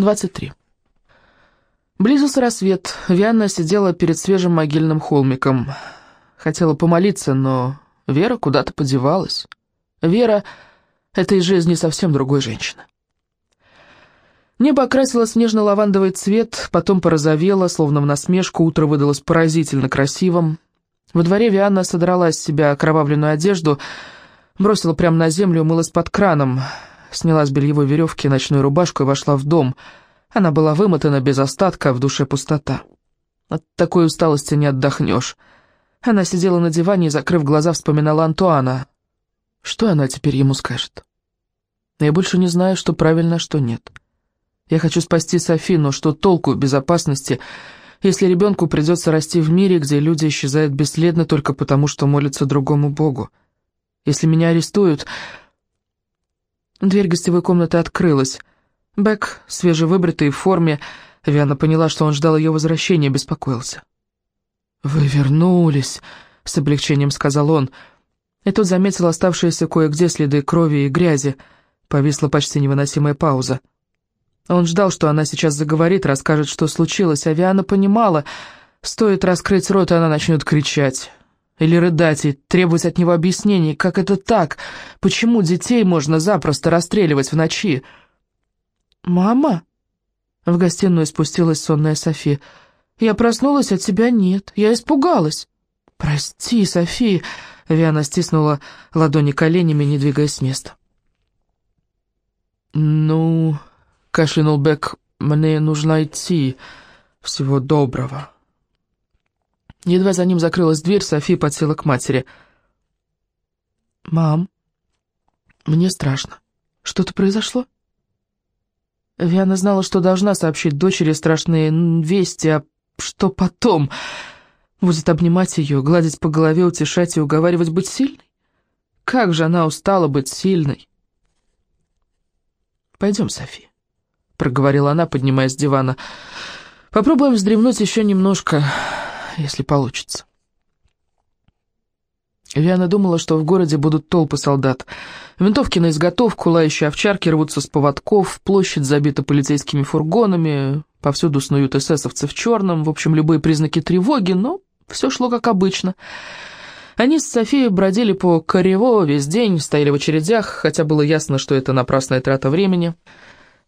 23. Близился рассвет. Вианна сидела перед свежим могильным холмиком. Хотела помолиться, но Вера куда-то подевалась. Вера — это из жизни совсем другой женщины. Небо окрасилось в нежно-лавандовый цвет, потом порозовело, словно в насмешку, утро выдалось поразительно красивым. Во дворе Вианна содрала с себя окровавленную одежду, бросила прямо на землю, умылась под краном, сняла с бельевой веревки ночную рубашку и вошла в дом. Она была вымотана без остатка, в душе пустота. От такой усталости не отдохнешь. Она сидела на диване и, закрыв глаза, вспоминала Антуана. Что она теперь ему скажет? Я больше не знаю, что правильно, что нет. Я хочу спасти Софи, но что толку в безопасности, если ребенку придется расти в мире, где люди исчезают бесследно только потому, что молятся другому богу? Если меня арестуют... Дверь гостевой комнаты открылась. Бек, свежевыбритый в форме, Виана поняла, что он ждал ее возвращения, беспокоился. «Вы вернулись», — с облегчением сказал он. И тут заметил оставшиеся кое-где следы крови и грязи. Повисла почти невыносимая пауза. Он ждал, что она сейчас заговорит, расскажет, что случилось, а Виана понимала, стоит раскрыть рот, и она начнет кричать. Или рыдать и требовать от него объяснений, как это так, почему детей можно запросто расстреливать в ночи. «Мама?» В гостиную спустилась сонная Софи. «Я проснулась, а тебя нет. Я испугалась». «Прости, Софи!» Виана стиснула ладони коленями, не двигаясь с места. «Ну...» — кашлянул Бек, — «мне нужно идти. Всего доброго». Едва за ним закрылась дверь, София подсела к матери. «Мам, мне страшно. Что-то произошло?» Виана знала, что должна сообщить дочери страшные вести, а что потом? Будет обнимать ее, гладить по голове, утешать и уговаривать быть сильной? Как же она устала быть сильной! «Пойдем, София» проговорила она, поднимаясь с дивана. «Попробуем вздремнуть еще немножко, если получится». Виана думала, что в городе будут толпы солдат. Винтовки на изготовку, лающие овчарки рвутся с поводков, площадь забита полицейскими фургонами, повсюду снуют эсэсовцы в черном, в общем, любые признаки тревоги, но все шло как обычно. Они с Софией бродили по Корево весь день, стояли в очередях, хотя было ясно, что это напрасная трата времени.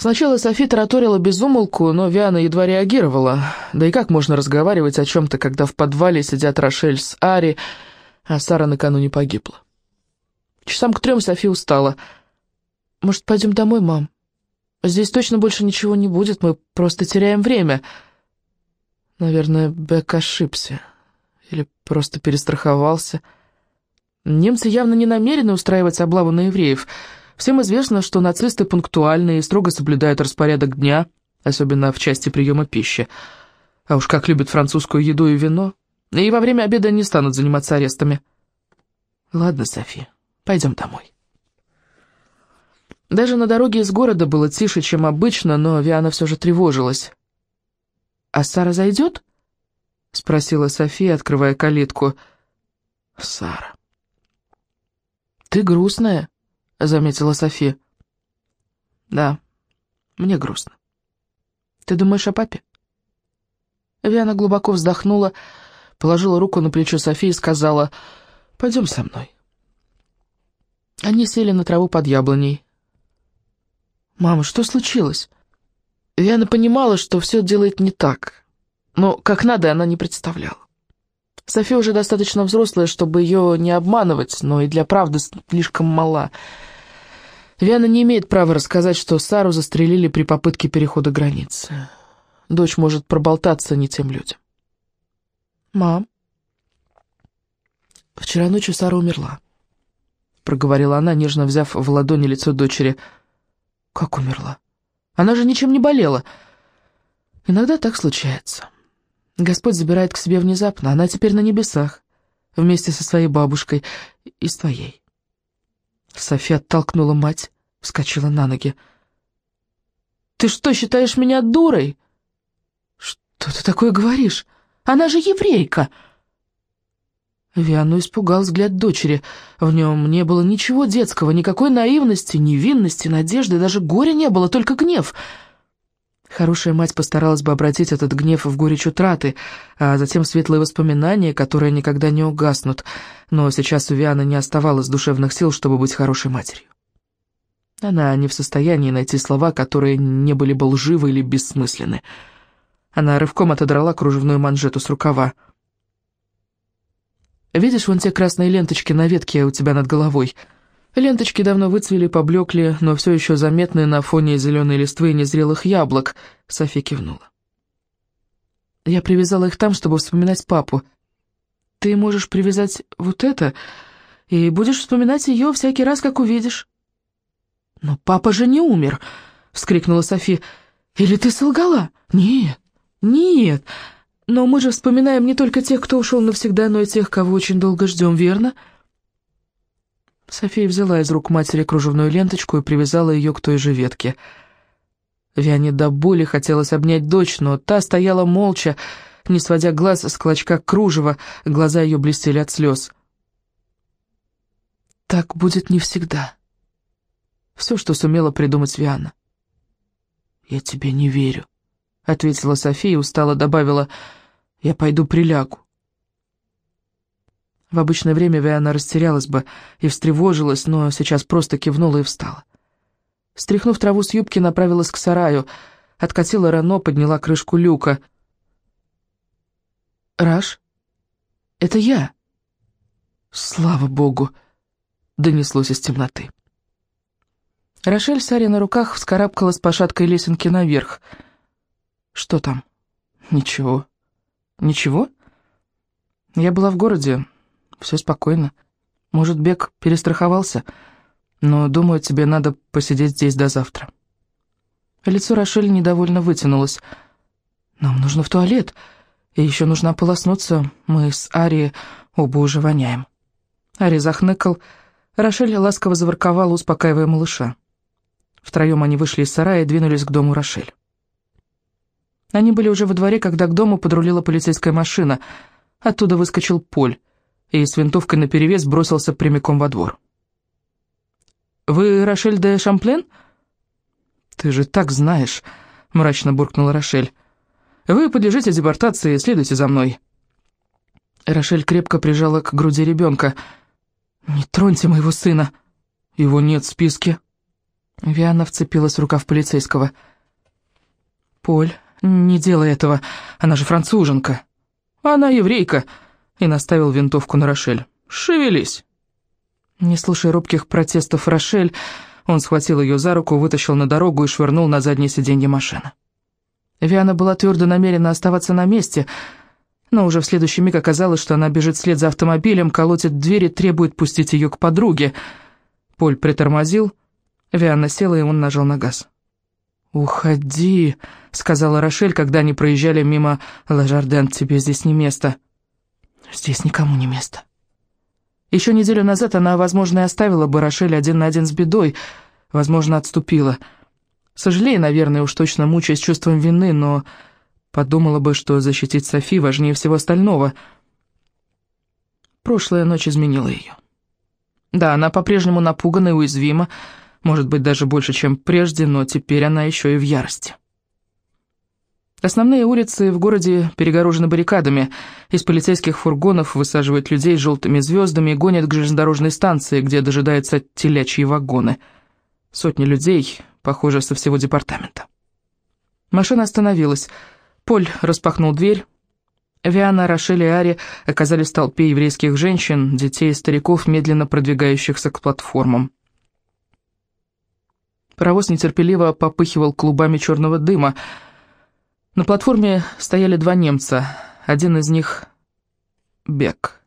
Сначала Софи тараторила без умолку, но Виана едва реагировала. Да и как можно разговаривать о чем-то, когда в подвале сидят Рошель с Ари, а Сара накануне погибла? Часам к трем Софи устала. «Может, пойдем домой, мам? Здесь точно больше ничего не будет, мы просто теряем время». Наверное, Бек ошибся. Или просто перестраховался. Немцы явно не намерены устраивать облаву на евреев — Всем известно, что нацисты пунктуальны и строго соблюдают распорядок дня, особенно в части приема пищи. А уж как любят французскую еду и вино. И во время обеда не станут заниматься арестами. Ладно, Софи, пойдем домой. Даже на дороге из города было тише, чем обычно, но Виана все же тревожилась. «А Сара зайдет?» — спросила София, открывая калитку. «Сара». «Ты грустная», — заметила София. «Да, мне грустно. Ты думаешь о папе?» Виана глубоко вздохнула, положила руку на плечо Софии и сказала, «Пойдем со мной». Они сели на траву под яблоней. «Мама, что случилось?» Виана понимала, что все делает не так, но как надо она не представляла. София уже достаточно взрослая, чтобы ее не обманывать, но и для правды слишком мала — Виана не имеет права рассказать, что Сару застрелили при попытке перехода границы. Дочь может проболтаться не тем людям. «Мам, вчера ночью Сара умерла», — проговорила она, нежно взяв в ладони лицо дочери. «Как умерла? Она же ничем не болела». «Иногда так случается. Господь забирает к себе внезапно, она теперь на небесах, вместе со своей бабушкой и с твоей». София оттолкнула мать, вскочила на ноги. «Ты что, считаешь меня дурой?» «Что ты такое говоришь? Она же еврейка!» Виану испугал взгляд дочери. В нем не было ничего детского, никакой наивности, невинности, надежды, даже горя не было, только гнев. Хорошая мать постаралась бы обратить этот гнев в горечь утраты, а затем светлые воспоминания, которые никогда не угаснут, но сейчас у Вианы не оставалось душевных сил, чтобы быть хорошей матерью. Она не в состоянии найти слова, которые не были бы лживы или бессмысленны. Она рывком отодрала кружевную манжету с рукава. «Видишь вон те красные ленточки на ветке у тебя над головой?» Ленточки давно выцвели, поблекли, но все еще заметны на фоне зеленой листвы и незрелых яблок. Софи кивнула. Я привязала их там, чтобы вспоминать папу. Ты можешь привязать вот это, и будешь вспоминать ее всякий раз, как увидишь. «Но папа же не умер!» — вскрикнула Софи. «Или ты солгала?» «Нет, нет, но мы же вспоминаем не только тех, кто ушел навсегда, но и тех, кого очень долго ждем, верно?» София взяла из рук матери кружевную ленточку и привязала ее к той же ветке. Виане до боли хотелось обнять дочь, но та стояла молча, не сводя глаз с клочка кружева, глаза ее блестели от слез. «Так будет не всегда», — все, что сумела придумать Виана. «Я тебе не верю», — ответила София и устало добавила, «я пойду прилягу». В обычное время Виана растерялась бы и встревожилась, но сейчас просто кивнула и встала. Стряхнув траву с юбки, направилась к сараю, откатила Рено, подняла крышку люка. «Раш, это я!» «Слава богу!» — донеслось из темноты. Рошель с Ари на руках вскарабкалась по шаткой лесенке наверх. «Что там?» «Ничего». «Ничего?» «Я была в городе, все спокойно. Может, Бек перестраховался, но, думаю, тебе надо посидеть здесь до завтра». Лицо Рошель недовольно вытянулось. «Нам нужно в туалет, и еще нужно ополоснуться. Мы с Ари оба уже воняем». Ари захныкал. Рошель ласково заворковала, успокаивая малыша. Втроем они вышли из сарая и двинулись к дому Рошель. Они были уже во дворе, когда к дому подрулила полицейская машина. Оттуда выскочил Поль и с винтовкой наперевес бросился прямиком во двор. «Вы Рошель де Шамплен?» «Ты же так знаешь», — мрачно буркнула Рошель. «Вы подлежите депортации, следуйте за мной». Рошель крепко прижала к груди ребенка. «Не троньте моего сына. Его нет в списке». Виана вцепилась в рукав полицейского. «Поль, не делай этого, она же француженка». «Она еврейка», и наставил винтовку на Рошель. «Шевелись!» Не слушая робких протестов Рошель, он схватил ее за руку, вытащил на дорогу и швырнул на заднее сиденье машины. Виана была твердо намерена оставаться на месте, но уже в следующий миг оказалось, что она бежит вслед за автомобилем, колотит двери, требует пустить ее к подруге. Поль притормозил, Виана села, и он нажал на газ. «Уходи», — сказала Рошель, когда они проезжали мимо Лажарден, «тебе здесь не место». Здесь никому не место. Еще неделю назад она, возможно, и оставила бы Рошель один на один с бедой, возможно, отступила. Сожалея, наверное, уж точно мучаясь чувством вины, но подумала бы, что защитить Софи важнее всего остального. Прошлая ночь изменила ее. Да, она по-прежнему напугана и уязвима, может быть, даже больше, чем прежде, но теперь она еще и в ярости. Основные улицы в городе перегорожены баррикадами. Из полицейских фургонов высаживают людей с желтыми звездами и гонят к железнодорожной станции, где дожидаются телячьи вагоны. Сотни людей, похоже, со всего департамента. Машина остановилась. Поль распахнул дверь. Виана, Рошель и Ари оказались в толпе еврейских женщин, детей и стариков, медленно продвигающихся к платформам. Паровоз нетерпеливо попыхивал клубами черного дыма, на платформе стояли два немца, один из них — Бек,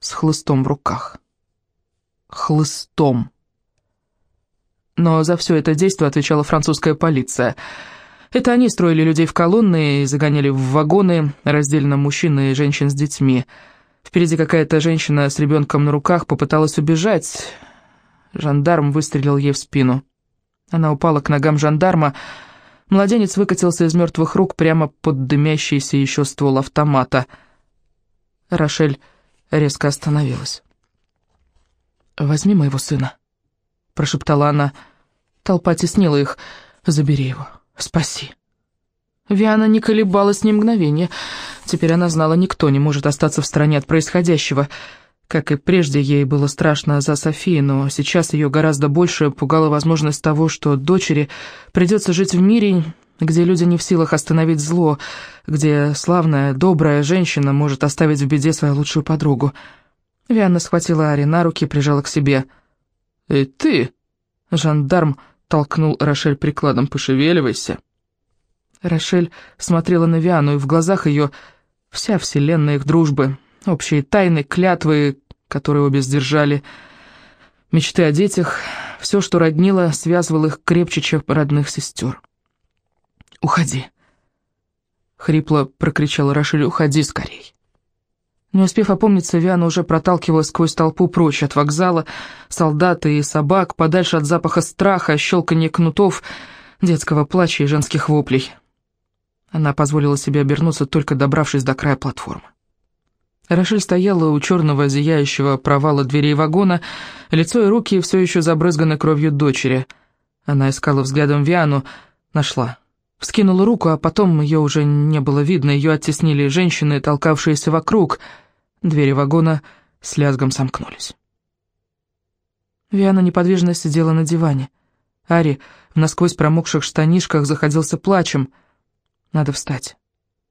с хлыстом в руках. Хлыстом. Но за все это действие отвечала французская полиция. Это они строили людей в колонны и загоняли в вагоны, раздельно мужчин и женщин с детьми. Впереди какая-то женщина с ребенком на руках попыталась убежать. Жандарм выстрелил ей в спину. Она упала к ногам жандарма, Младенец выкатился из мертвых рук прямо под дымящийся еще ствол автомата. Рошель резко остановилась. «Возьми моего сына», — прошептала она. Толпа теснила их. «Забери его. спаси». Виана не колебалась ни мгновения. Теперь она знала, никто не может остаться в стороне от происходящего. Как и прежде, ей было страшно за Софии, но сейчас ее гораздо больше пугала возможность того, что дочери придется жить в мире, где люди не в силах остановить зло, где славная, добрая женщина может оставить в беде свою лучшую подругу. Вианна схватила Ари на руки и прижала к себе. «Эй, ты!» Жандарм толкнул Рошель прикладом. «Пошевеливайся!» Рошель смотрела на Виану, и в глазах ее вся вселенная их дружбы, общие тайны, клятвы, которые обе сдержали, мечты о детях, все, что роднило, связывало их крепче, чем родных сестер. «Уходи!» — хрипло прокричала Рошель. «Уходи скорей!» Не успев опомниться, Виана уже проталкивалась сквозь толпу прочь от вокзала, солдат и собак, подальше от запаха страха, щелканья кнутов, детского плача и женских воплей. Она позволила себе обернуться, только добравшись до края платформы. Рошель стояла у черного зияющего провала дверей вагона, лицо и руки все еще забрызганы кровью дочери. Она искала взглядом Виану, нашла. Вскинула руку, а потом ее уже не было видно, ее оттеснили женщины, толкавшиеся вокруг. Двери вагона с лязгом сомкнулись. Виана неподвижно сидела на диване. Ари в насквозь промокших штанишках заходился плачем — надо встать,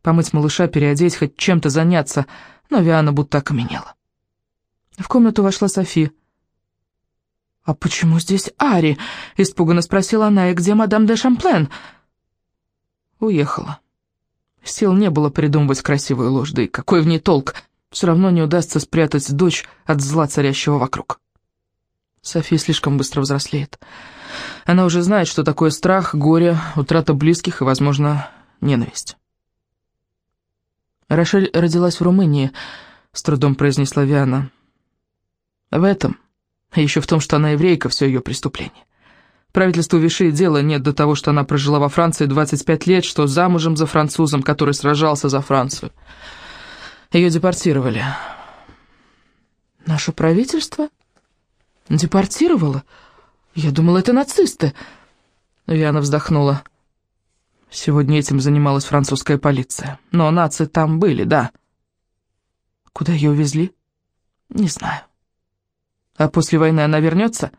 помыть малыша, переодеть, хоть чем-то заняться, но Виана будто окаменела. В комнату вошла Софи. «А почему здесь Ари?» — испуганно спросила она. «И где мадам де Шамплен?» Уехала. Сил не было придумывать красивую ложь, да и какой в ней толк? Все равно не удастся спрятать дочь от зла, царящего вокруг. София слишком быстро взрослеет. Она уже знает, что такое страх, горе, утрата близких и, возможно, ненависть. «Рошель родилась в Румынии», — с трудом произнесла Виана. «В этом, а еще в том, что она еврейка, все ее преступление. Правительству Виши дело нет до того, что она прожила во Франции 25 лет, что замужем за французом, который сражался за Францию. Ее депортировали». «Наше правительство?» «Депортировало? Я думала, это нацисты». Виана вздохнула. Сегодня этим занималась французская полиция. Но нации там были, да. Куда ее увезли? Не знаю. А после войны она вернется?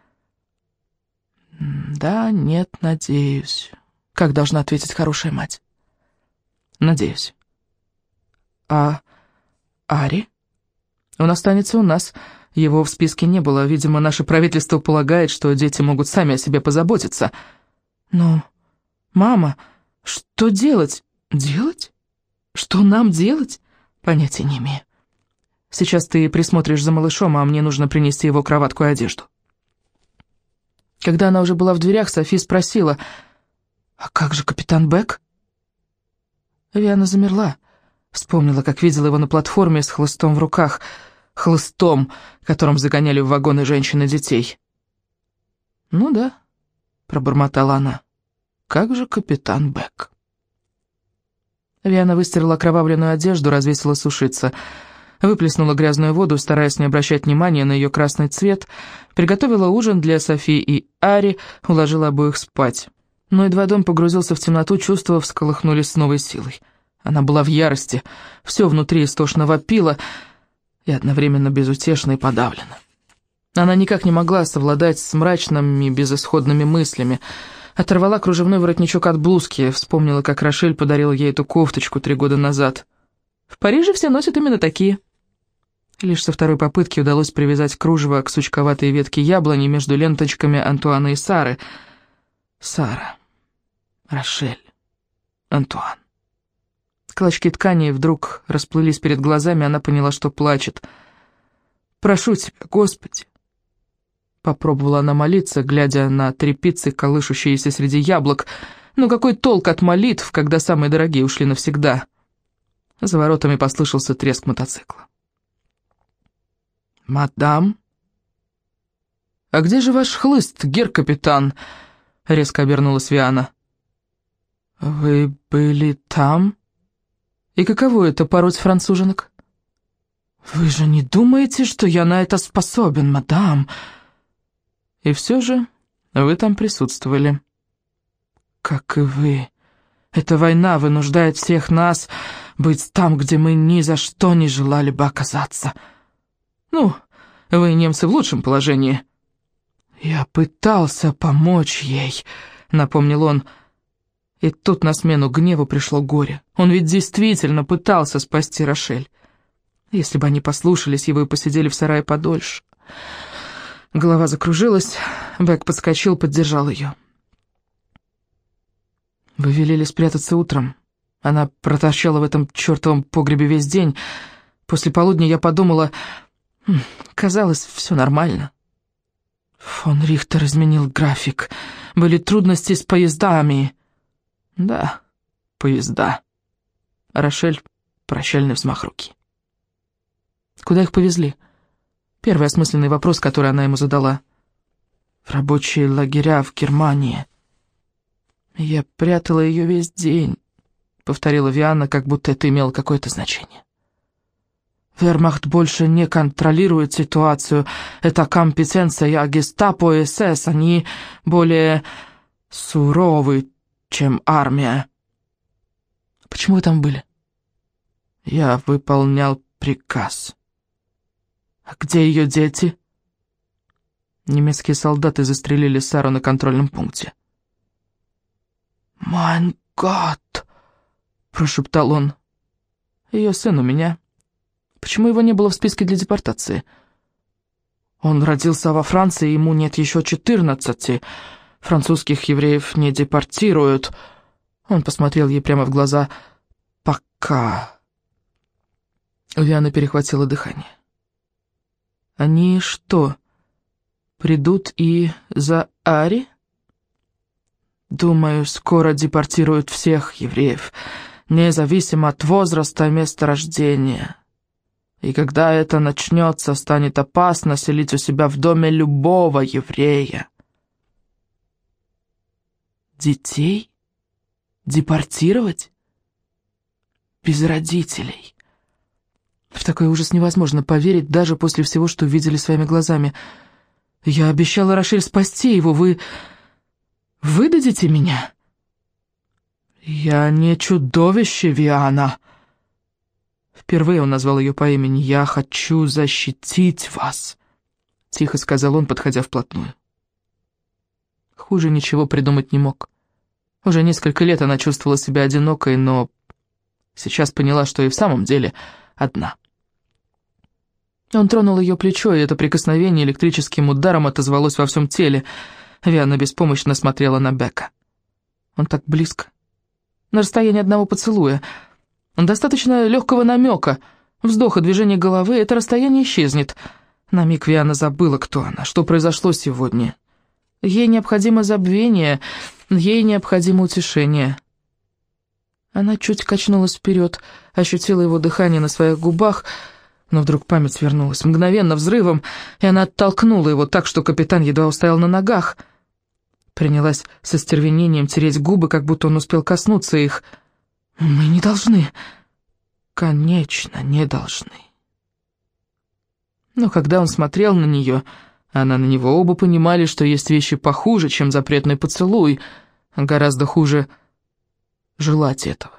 Да, нет, надеюсь. Как должна ответить хорошая мать? Надеюсь. А Ари? Он останется у нас. Его в списке не было. Видимо, наше правительство полагает, что дети могут сами о себе позаботиться. Но, мама... Что делать? Делать? Что нам делать? Понятия не имею. Сейчас ты присмотришь за малышом, а мне нужно принести его кроватку и одежду. Когда она уже была в дверях, Софи спросила, «А как же капитан Бек?» Виана замерла, вспомнила, как видела его на платформе с хлыстом в руках, хлыстом, которым загоняли в вагоны женщин и детей. «Ну да», — пробормотала она. Как же капитан Бек? Виана выстирала окровавленную одежду, развесила сушиться, выплеснула грязную воду, стараясь не обращать внимания на ее красный цвет, приготовила ужин для Софи и Ари, уложила обоих спать. Но едва дом погрузился в темноту, чувства всколыхнулись с новой силой. Она была в ярости, все внутри истошно вопило и одновременно безутешно и подавлено. Она никак не могла совладать с мрачными безысходными мыслями, Оторвала кружевной воротничок от блузки, вспомнила, как Рошель подарила ей эту кофточку три года назад. В Париже все носят именно такие. Лишь со второй попытки удалось привязать кружево к сучковатой ветке яблони между ленточками Антуана и Сары. Сара. Рошель. Антуан. Клочки ткани вдруг расплылись перед глазами, она поняла, что плачет. «Прошу тебя, Господи, Попробовала она молиться, глядя на трепицы, колышущиеся среди яблок. Но какой толк от молитв, когда самые дорогие ушли навсегда? За воротами послышался треск мотоцикла. «Мадам?» «А где же ваш хлыст, гер-капитан?» — резко обернулась Виана. «Вы были там? И каково это пороть француженок?» «Вы же не думаете, что я на это способен, мадам?» И все же вы там присутствовали. Как и вы. Эта война вынуждает всех нас быть там, где мы ни за что не желали бы оказаться. Ну, вы, немцы, в лучшем положении». «Я пытался помочь ей», — напомнил он. И тут на смену гневу пришло горе. Он ведь действительно пытался спасти Рошель. Если бы они послушались его и посидели в сарае подольше. Голова закружилась, Бэк подскочил, поддержал ее. «Вы велели спрятаться утром. Она проторчала в этом чертовом погребе весь день. После полудня я подумала... Казалось, все нормально». Фон Рихтер изменил график. Были трудности с поездами. Да, поезда. Рошель, прощальный взмах руки. Куда их повезли? Первый осмысленный вопрос, который она ему задала. В рабочие лагеря в Германии. Я прятала ее весь день, повторила Виана, как будто это имело какое-то значение. Вермахт больше не контролирует ситуацию. Это компетенция гестапо и СС. Они более суровы, чем армия. Почему вы там были? Я выполнял приказ. А где ее дети? Немецкие солдаты застрелили Сару на контрольном пункте. «Майн гад!» — прошептал он. «Ее сын у меня. Почему его не было в списке для депортации?» «Он родился во Франции, ему нет еще четырнадцати. Французских евреев не депортируют». Он посмотрел ей прямо в глаза. «Пока». У Вианы перехватило дыхание. «Они что, придут и за Ари?» «Думаю, скоро депортируют всех евреев, независимо от возраста и места рождения». И когда это начнется, станет опасно селить у себя в доме любого еврея. Детей? Депортировать? Без родителей. В такой ужас невозможно поверить даже после всего, что видели своими глазами. Я обещала Рошель спасти его, вы... выдадите меня? Я не чудовище, Виана. Впервые он назвал ее по имени. «Я хочу защитить вас», — тихо сказал он, подходя вплотную. Хуже ничего придумать не мог. Уже несколько лет она чувствовала себя одинокой, но сейчас поняла, что и в самом деле одна. Он тронул ее плечо, и это прикосновение электрическим ударом отозвалось во всем теле. Виана беспомощно смотрела на Бека. Он так близко. На расстоянии одного поцелуя — Достаточно легкого намека, вздоха, движения головы, это расстояние исчезнет. На миг Виана забыла, кто она, что произошло сегодня. Ей необходимо забвение, ей необходимо утешение. Она чуть качнулась вперед, ощутила его дыхание на своих губах, но вдруг память вернулась мгновенно взрывом, и она оттолкнула его так, что капитан едва устоял на ногах. Принялась со стервенением тереть губы, как будто он успел коснуться их — мы не должны. Конечно, не должны. Но когда он смотрел на нее, она на него, оба понимали, что есть вещи похуже, чем запретный поцелуй, гораздо хуже желать этого.